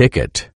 ticket.